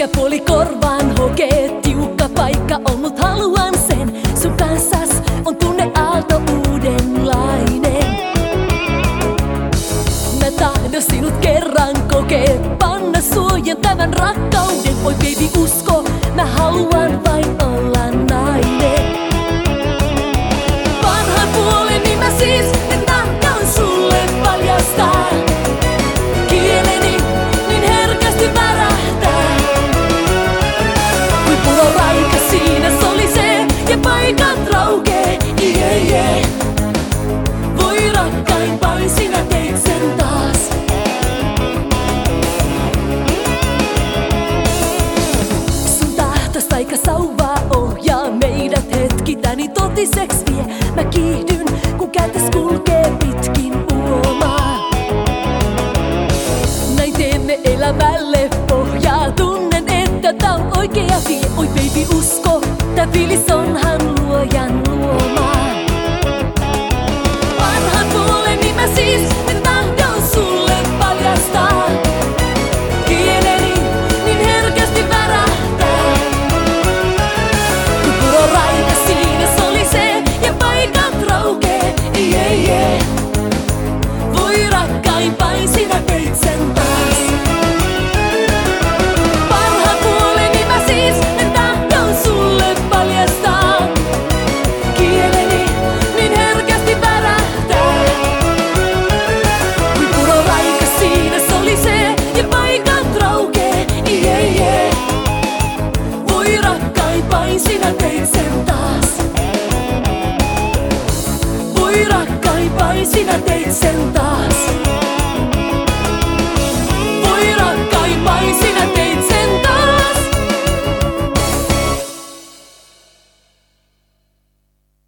Mikä puoli korvaan hokee, tiukka paikka on, mut haluan sen. Sun kanssas on tunne aalto uudenlainen. Mä tahdon sinut kerran kokee, panna suojan tämän rakkauden. Voi baby usko, mä haluan vain. Tästä aika sauvaa ohjaa meidät hetkitäni totiseks vie. Mä kiihdyn, kun kätes kulkee pitkin uomaa. Näin teemme elämälle pohjaa. Tunnen, että tää on oikea tie. Oi baby, usko, tää fiilis onhan Voi rakkain, vain sinä teit sen taas.